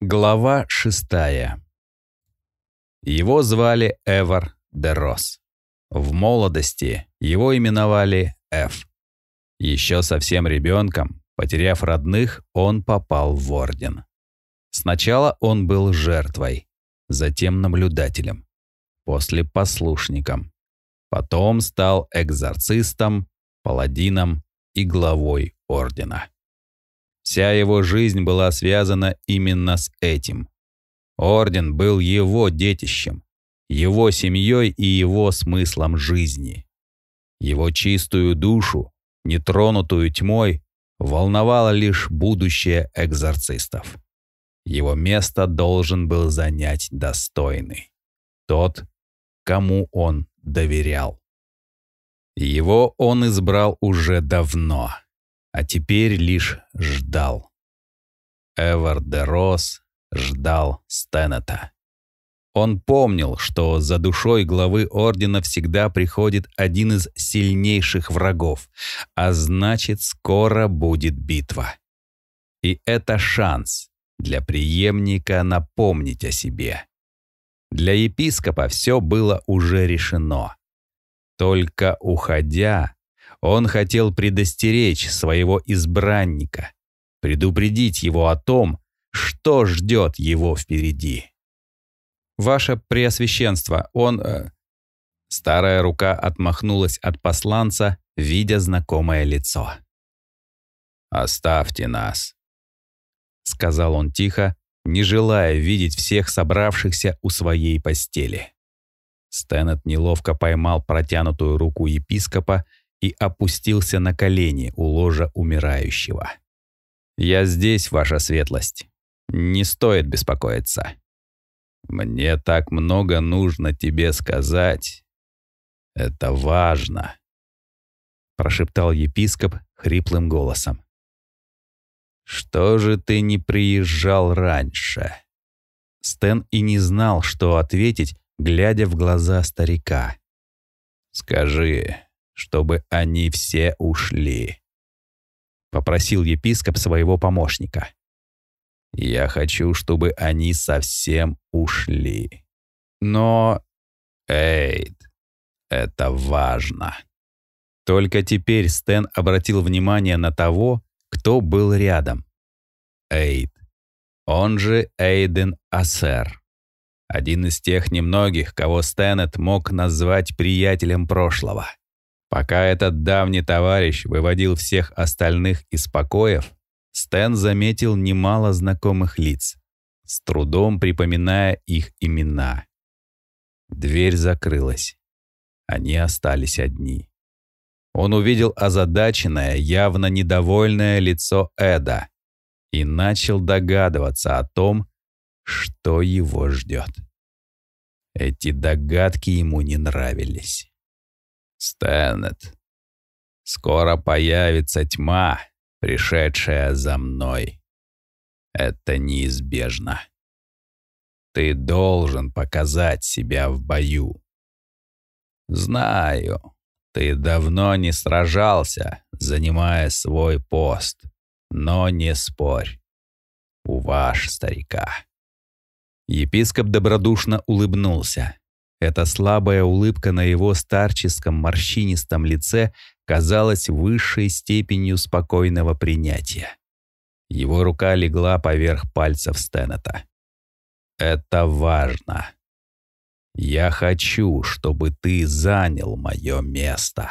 Глава шестая. Его звали Эвар де Рос. В молодости его именовали Эф. Еще совсем ребенком, потеряв родных, он попал в Орден. Сначала он был жертвой, затем наблюдателем, после послушником. Потом стал экзорцистом, паладином и главой Ордена. Вся его жизнь была связана именно с этим. Орден был его детищем, его семьей и его смыслом жизни. Его чистую душу, нетронутую тьмой, волновало лишь будущее экзорцистов. Его место должен был занять достойный. Тот, кому он доверял. Его он избрал уже давно а теперь лишь ждал. Эвар де Рос ждал Стеннета. Он помнил, что за душой главы Ордена всегда приходит один из сильнейших врагов, а значит, скоро будет битва. И это шанс для преемника напомнить о себе. Для епископа все было уже решено. Только уходя, он хотел предостеречь своего избранника, предупредить его о том, что ждет его впереди. «Ваше Преосвященство, он...» э... Старая рука отмахнулась от посланца, видя знакомое лицо. «Оставьте нас», — сказал он тихо, не желая видеть всех собравшихся у своей постели. Стэнет неловко поймал протянутую руку епископа и опустился на колени у ложа умирающего. «Я здесь, ваша светлость. Не стоит беспокоиться. Мне так много нужно тебе сказать. Это важно», — прошептал епископ хриплым голосом. «Что же ты не приезжал раньше?» Стэн и не знал, что ответить, глядя в глаза старика. «Скажи, чтобы они все ушли», — попросил епископ своего помощника. «Я хочу, чтобы они совсем ушли. Но, Эйд, это важно». Только теперь Стэн обратил внимание на того, кто был рядом. Эйд. Он же Эйден Ассер. Один из тех немногих, кого Стэнет мог назвать приятелем прошлого. Пока этот давний товарищ выводил всех остальных из покоев, Стэн заметил немало знакомых лиц, с трудом припоминая их имена. Дверь закрылась. Они остались одни. Он увидел озадаченное, явно недовольное лицо Эда и начал догадываться о том, что его ждет. Эти догадки ему не нравились. Стэнет, скоро появится тьма, пришедшая за мной. Это неизбежно. Ты должен показать себя в бою. Знаю, ты давно не сражался, занимая свой пост, но не спорь. У ваш старика. Епископ добродушно улыбнулся. Эта слабая улыбка на его старческом морщинистом лице казалась высшей степенью спокойного принятия. Его рука легла поверх пальцев Стеннета. «Это важно. Я хочу, чтобы ты занял мое место».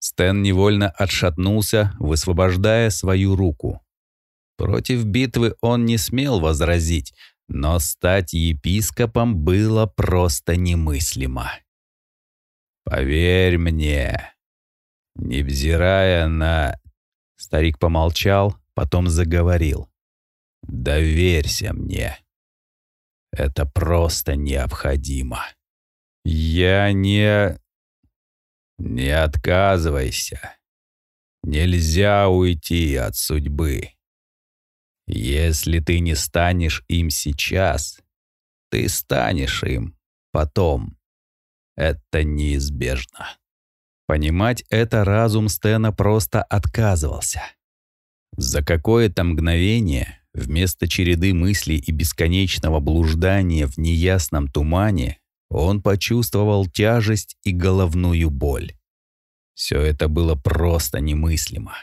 Стэн невольно отшатнулся, высвобождая свою руку. Против битвы он не смел возразить, но стать епископом было просто немыслимо. «Поверь мне, невзирая на...» Старик помолчал, потом заговорил. «Доверься мне. Это просто необходимо. Я не... Не отказывайся. Нельзя уйти от судьбы. Если ты не станешь им сейчас, ты станешь им потом. Это неизбежно. Понимать это разум Стена просто отказывался. За какое-то мгновение Вместо череды мыслей и бесконечного блуждания в неясном тумане он почувствовал тяжесть и головную боль. Все это было просто немыслимо.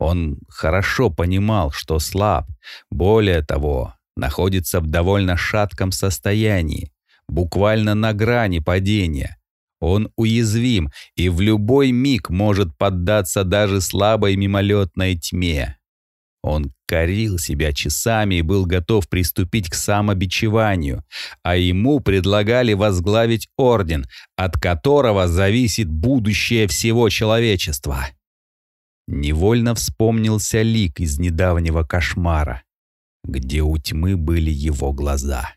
Он хорошо понимал, что слаб, более того, находится в довольно шатком состоянии, буквально на грани падения. Он уязвим и в любой миг может поддаться даже слабой мимолетной тьме. Он корил себя часами и был готов приступить к самобичеванию, а ему предлагали возглавить орден, от которого зависит будущее всего человечества. Невольно вспомнился лик из недавнего кошмара, где у тьмы были его глаза.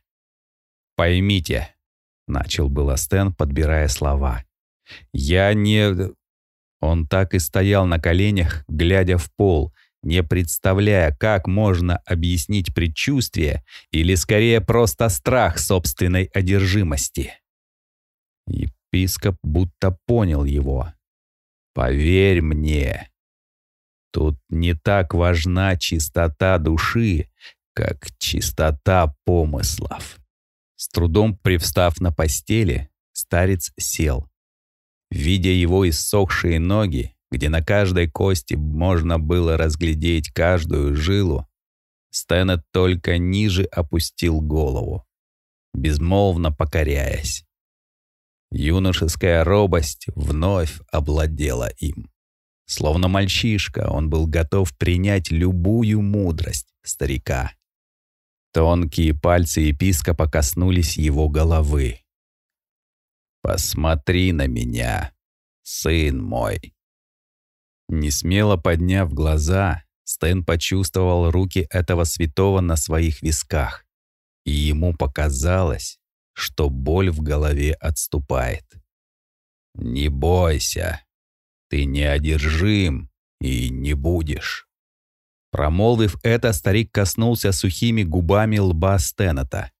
«Поймите», — начал было Стэн, подбирая слова, — «я не...» Он так и стоял на коленях, глядя в пол, не представляя, как можно объяснить предчувствие или скорее просто страх собственной одержимости. Епископ будто понял его. «Поверь мне, тут не так важна чистота души, как чистота помыслов». С трудом привстав на постели, старец сел. Видя его иссохшие ноги, где на каждой кости можно было разглядеть каждую жилу, Стэнет только ниже опустил голову, безмолвно покоряясь. Юношеская робость вновь овладела им. Словно мальчишка, он был готов принять любую мудрость старика. Тонкие пальцы епископа коснулись его головы. «Посмотри на меня, сын мой», Несмело подняв глаза, Стэн почувствовал руки этого святого на своих висках, и ему показалось, что боль в голове отступает. «Не бойся, ты неодержим и не будешь». Промолвив это, старик коснулся сухими губами лба Стэнета.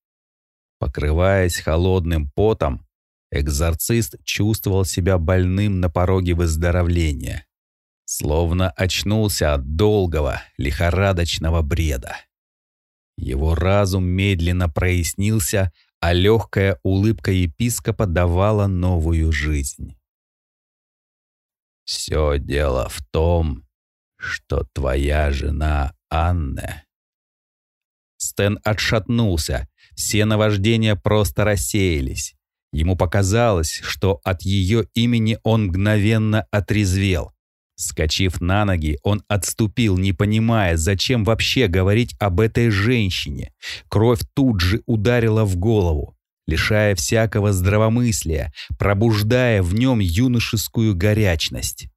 Покрываясь холодным потом, экзорцист чувствовал себя больным на пороге выздоровления словно очнулся от долгого, лихорадочного бреда. Его разум медленно прояснился, а легкая улыбка епископа давала новую жизнь. «Все дело в том, что твоя жена Анна...» Стэн отшатнулся, все наваждения просто рассеялись. Ему показалось, что от ее имени он мгновенно отрезвел. Скочив на ноги, он отступил, не понимая, зачем вообще говорить об этой женщине. Кровь тут же ударила в голову, лишая всякого здравомыслия, пробуждая в нем юношескую горячность.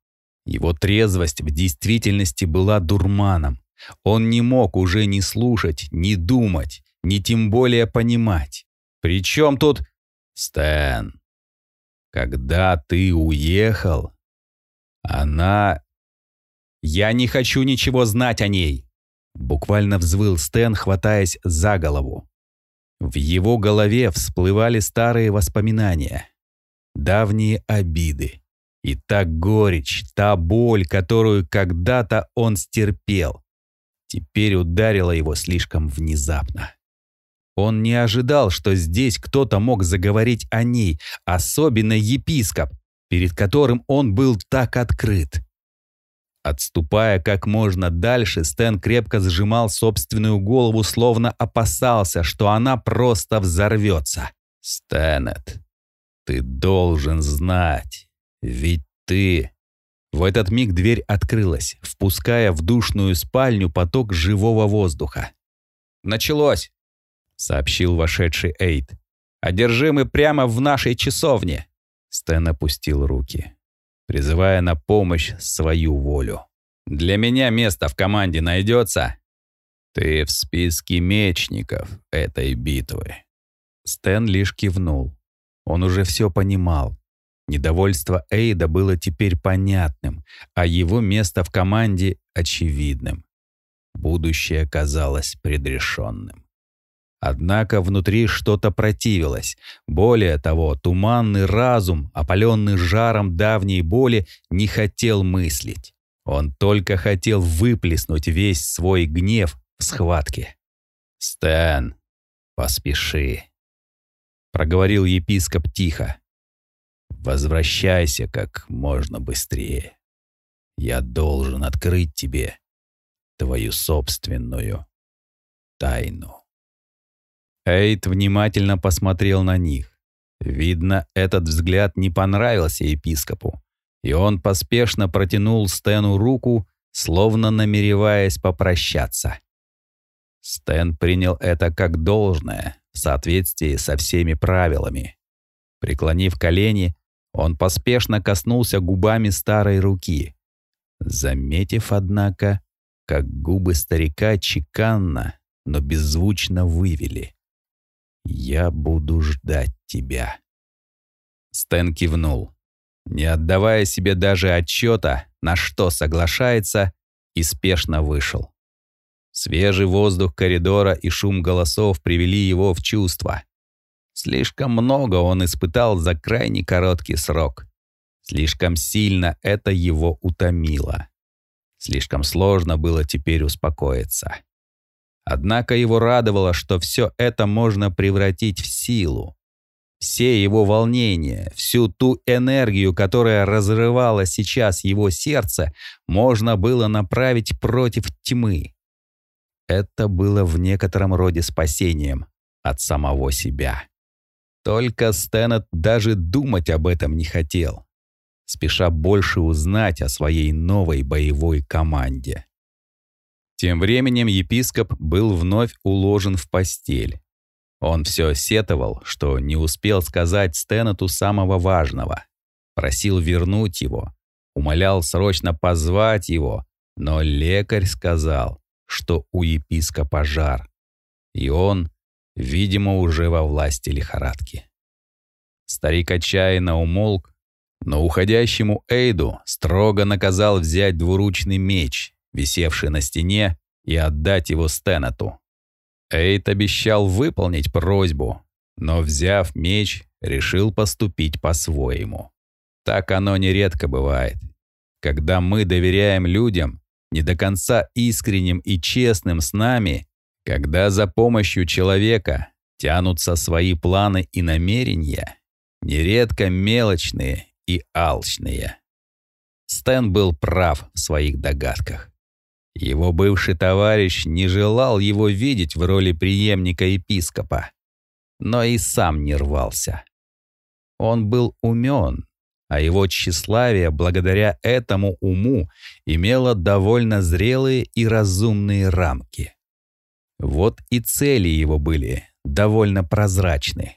Его трезвость в действительности была дурманом. Он не мог уже ни слушать, ни думать, ни тем более понимать. Причем тут... Стэн, когда ты уехал, она... Я не хочу ничего знать о ней. Буквально взвыл Стэн, хватаясь за голову. В его голове всплывали старые воспоминания. Давние обиды. И та горечь, та боль, которую когда-то он стерпел, теперь ударила его слишком внезапно. Он не ожидал, что здесь кто-то мог заговорить о ней, особенно епископ, перед которым он был так открыт. Отступая как можно дальше, Стэн крепко сжимал собственную голову, словно опасался, что она просто взорвется. «Стэнет, ты должен знать, ведь ты...» В этот миг дверь открылась, впуская в душную спальню поток живого воздуха. «Началось!» — сообщил вошедший Эйд. «Одержимы прямо в нашей часовне!» Стэн опустил руки, призывая на помощь свою волю. «Для меня место в команде найдется?» «Ты в списке мечников этой битвы». Стэн лишь кивнул. Он уже все понимал. Недовольство Эйда было теперь понятным, а его место в команде — очевидным. Будущее казалось предрешенным. Однако внутри что-то противилось. Более того, туманный разум, опаленный жаром давней боли, не хотел мыслить. Он только хотел выплеснуть весь свой гнев в схватке. «Стэн, поспеши», — проговорил епископ тихо. «Возвращайся как можно быстрее. Я должен открыть тебе твою собственную тайну». Эйд внимательно посмотрел на них. Видно, этот взгляд не понравился епископу, и он поспешно протянул Стэну руку, словно намереваясь попрощаться. Стэн принял это как должное, в соответствии со всеми правилами. Преклонив колени, он поспешно коснулся губами старой руки, заметив, однако, как губы старика чеканно, но беззвучно вывели. «Я буду ждать тебя». Стэн кивнул, не отдавая себе даже отчета, на что соглашается, и спешно вышел. Свежий воздух коридора и шум голосов привели его в чувство. Слишком много он испытал за крайне короткий срок. Слишком сильно это его утомило. Слишком сложно было теперь успокоиться. Однако его радовало, что все это можно превратить в силу. Все его волнения, всю ту энергию, которая разрывала сейчас его сердце, можно было направить против тьмы. Это было в некотором роде спасением от самого себя. Только Стэнет даже думать об этом не хотел, спеша больше узнать о своей новой боевой команде. Тем временем епископ был вновь уложен в постель. Он все сетовал, что не успел сказать Стэнету самого важного. Просил вернуть его, умолял срочно позвать его, но лекарь сказал, что у епископа жар, и он, видимо, уже во власти лихорадки. Старик отчаянно умолк, но уходящему Эйду строго наказал взять двуручный меч висевший на стене, и отдать его Стэнету. Эйт обещал выполнить просьбу, но, взяв меч, решил поступить по-своему. Так оно нередко бывает. Когда мы доверяем людям, не до конца искренним и честным с нами, когда за помощью человека тянутся свои планы и намерения, нередко мелочные и алчные. Стэн был прав в своих догадках. Его бывший товарищ не желал его видеть в роли преемника епископа, но и сам не рвался. Он был умен, а его тщеславие благодаря этому уму имело довольно зрелые и разумные рамки. Вот и цели его были довольно прозрачны.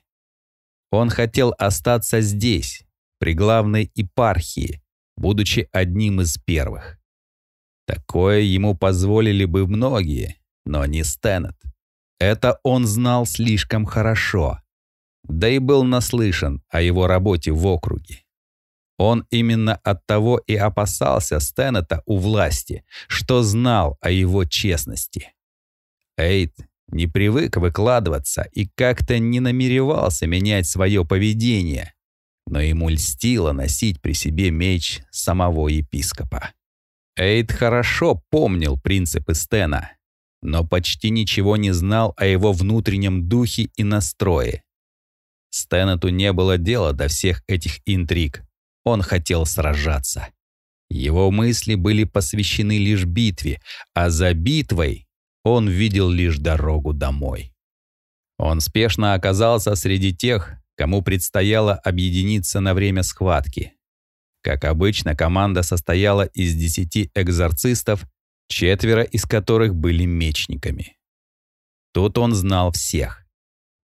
Он хотел остаться здесь, при главной епархии, будучи одним из первых. Такое ему позволили бы многие, но не Стэнет. Это он знал слишком хорошо. Да и был наслышан о его работе в округе. Он именно от того и опасался Стэнета у власти, что знал о его честности. Эйд не привык выкладываться и как-то не намеревался менять свое поведение, но ему льстило носить при себе меч самого епископа. Эйд хорошо помнил принципы Стена, но почти ничего не знал о его внутреннем духе и настрое. Стеннету не было дела до всех этих интриг. Он хотел сражаться. Его мысли были посвящены лишь битве, а за битвой он видел лишь дорогу домой. Он спешно оказался среди тех, кому предстояло объединиться на время схватки. Как обычно, команда состояла из десяти экзорцистов, четверо из которых были мечниками. Тут он знал всех.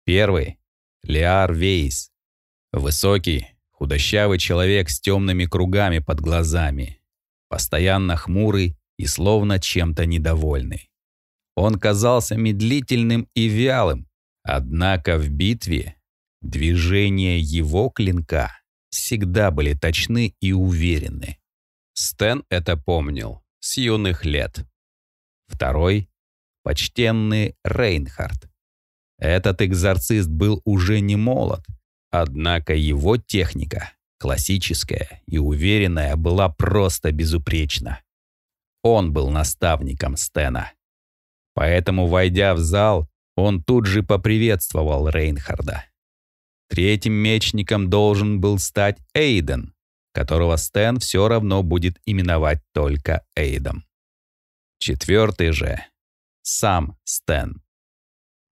Первый — Леар Вейс. Высокий, худощавый человек с темными кругами под глазами. Постоянно хмурый и словно чем-то недовольный. Он казался медлительным и вялым, однако в битве движение его клинка всегда были точны и уверены. Стэн это помнил с юных лет. Второй — почтенный Рейнхард. Этот экзорцист был уже не молод, однако его техника, классическая и уверенная, была просто безупречна. Он был наставником Стена. Поэтому, войдя в зал, он тут же поприветствовал Рейнхарда. Третьим мечником должен был стать Эйден, которого Стэн все равно будет именовать только Эйдом. Четвертый же — сам Стэн.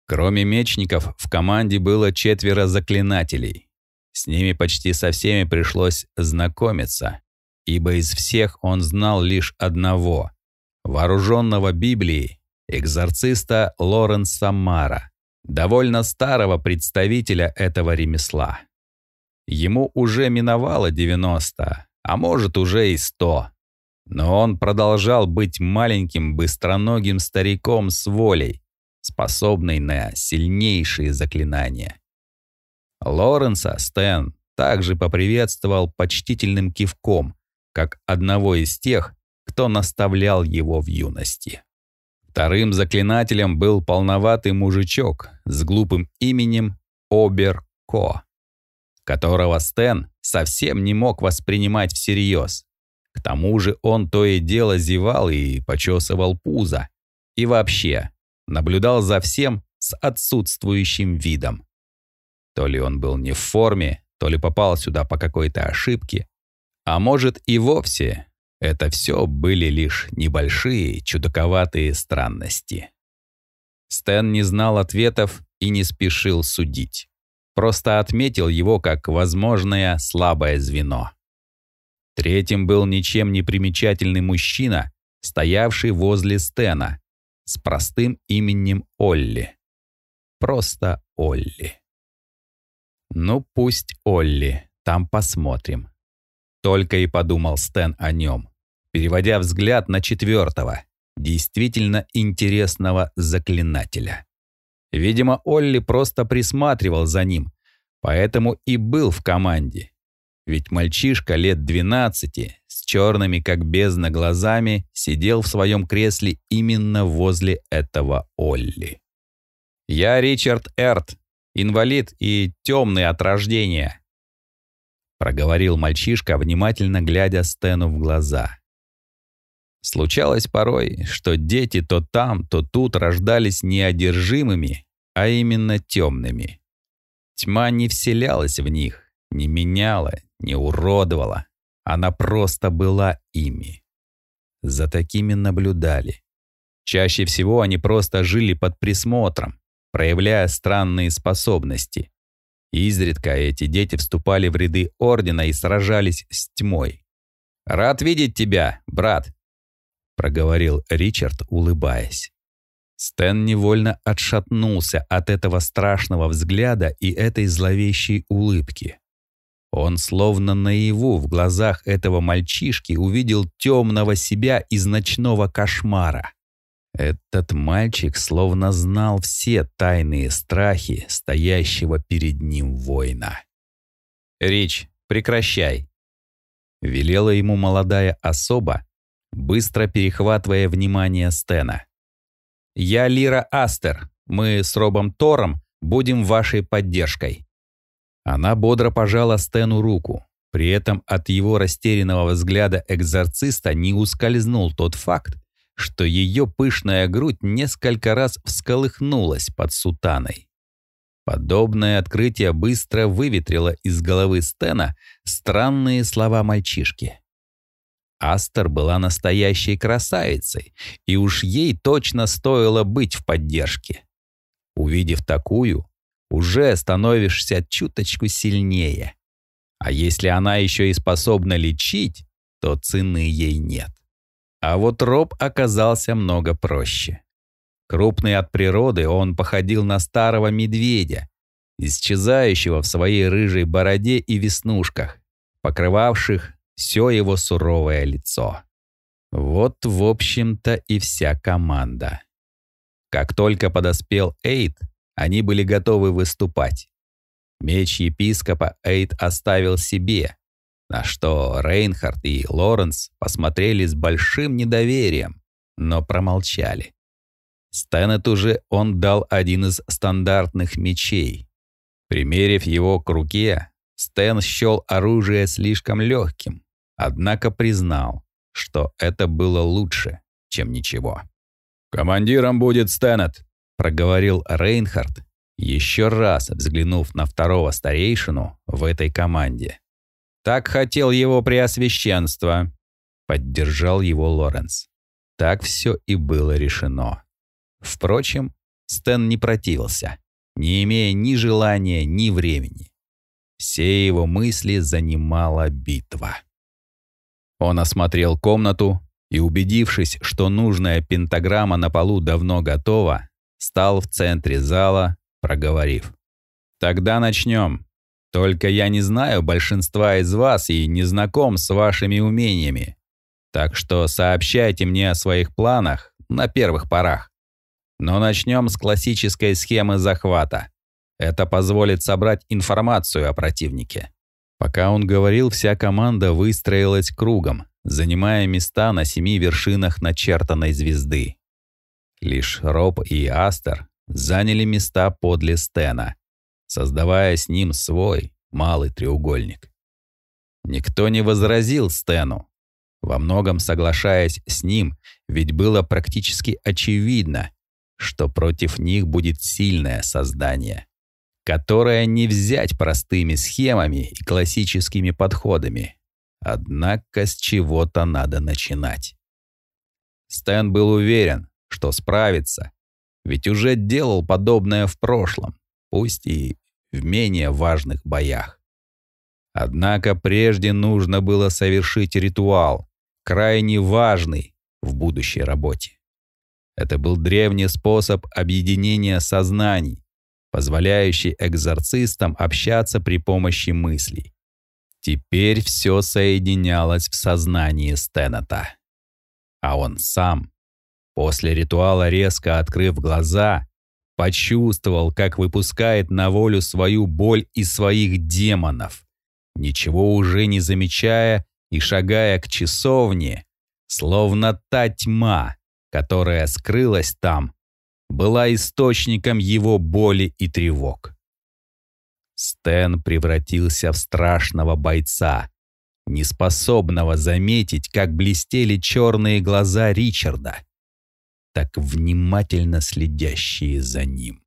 Кроме мечников, в команде было четверо заклинателей. С ними почти со всеми пришлось знакомиться, ибо из всех он знал лишь одного — вооруженного Библией, экзорциста Лоренса Мара, довольно старого представителя этого ремесла. Ему уже миновало 90, а может уже и 100. Но он продолжал быть маленьким быстроногим стариком с волей, способной на сильнейшие заклинания. Лоренса Стэн также поприветствовал почтительным кивком, как одного из тех, кто наставлял его в юности. Вторым заклинателем был полноватый мужичок с глупым именем Обер-Ко, которого Стэн совсем не мог воспринимать всерьез. К тому же он то и дело зевал и почесывал пузо. И вообще, наблюдал за всем с отсутствующим видом. То ли он был не в форме, то ли попал сюда по какой-то ошибке, а может и вовсе это все были лишь небольшие, чудаковатые странности. Стэн не знал ответов и не спешил судить. Просто отметил его как возможное слабое звено. Третьим был ничем не примечательный мужчина, стоявший возле Стена, с простым именем Олли. Просто Олли. Ну пусть Олли, там посмотрим. Только и подумал Стэн о нем, переводя взгляд на четвертого, действительно интересного заклинателя. Видимо, Олли просто присматривал за ним, поэтому и был в команде. Ведь мальчишка лет 12 с черными как бездна глазами сидел в своем кресле именно возле этого Олли. «Я Ричард Эрт, инвалид и темный от рождения», проговорил мальчишка, внимательно глядя Стэну в глаза. Случалось порой, что дети то там, то тут рождались не одержимыми, а именно темными. Тьма не вселялась в них, не меняла, не уродовала. Она просто была ими. За такими наблюдали. Чаще всего они просто жили под присмотром, проявляя странные способности. Изредка эти дети вступали в ряды Ордена и сражались с тьмой. «Рад видеть тебя, брат», — проговорил Ричард, улыбаясь. Стэн невольно отшатнулся от этого страшного взгляда и этой зловещей улыбки. Он словно наяву в глазах этого мальчишки увидел темного себя из ночного кошмара. Этот мальчик словно знал все тайные страхи стоящего перед ним воина. «Рич, прекращай!» Велела ему молодая особа, быстро перехватывая внимание Стена. «Я Лира Астер. Мы с Робом Тором будем вашей поддержкой». Она бодро пожала Стену руку. При этом от его растерянного взгляда экзорциста не ускользнул тот факт, что ее пышная грудь несколько раз всколыхнулась под сутаной. Подобное открытие быстро выветрило из головы Стена странные слова мальчишки. Астер была настоящей красавицей, и уж ей точно стоило быть в поддержке. Увидев такую, уже становишься чуточку сильнее. А если она еще и способна лечить, то цены ей нет. А вот Роб оказался много проще. Крупный от природы, он походил на старого медведя, исчезающего в своей рыжей бороде и веснушках, покрывавших все его суровое лицо. Вот, в общем-то, и вся команда. Как только подоспел Эйд, они были готовы выступать. Меч епископа Эйд оставил себе, на что Рейнхард и Лоренс посмотрели с большим недоверием, но промолчали. Стэнет уже он дал один из стандартных мечей. Примерив его к руке, Стэн счел оружие слишком легким, однако признал, что это было лучше, чем ничего. «Командиром будет Стэнет», — проговорил Рейнхард, еще раз взглянув на второго старейшину в этой команде. «Так хотел его преосвященство», — поддержал его Лоренс. Так все и было решено. Впрочем, Стэн не противился, не имея ни желания, ни времени. Все его мысли занимала битва. Он осмотрел комнату и, убедившись, что нужная пентаграмма на полу давно готова, стал в центре зала, проговорив. «Тогда начнем. Только я не знаю большинства из вас и не знаком с вашими умениями. Так что сообщайте мне о своих планах на первых порах. Но начнем с классической схемы захвата. Это позволит собрать информацию о противнике». Пока он говорил, вся команда выстроилась кругом, занимая места на семи вершинах начертанной звезды. Лишь Роб и Астер заняли места подле Стена, создавая с ним свой малый треугольник. Никто не возразил Стену, во многом соглашаясь с ним, ведь было практически очевидно, что против них будет сильное создание, которое не взять простыми схемами и классическими подходами. Однако с чего-то надо начинать. Стэн был уверен, что справится, ведь уже делал подобное в прошлом, пусть и в менее важных боях. Однако прежде нужно было совершить ритуал, крайне важный в будущей работе. Это был древний способ объединения сознаний, позволяющий экзорцистам общаться при помощи мыслей. Теперь все соединялось в сознании Стэннета. А он сам, после ритуала резко открыв глаза, почувствовал, как выпускает на волю свою боль и своих демонов, ничего уже не замечая и шагая к часовне, словно та тьма, которая скрылась там, была источником его боли и тревог. Стэн превратился в страшного бойца, неспособного заметить, как блестели черные глаза Ричарда, так внимательно следящие за ним.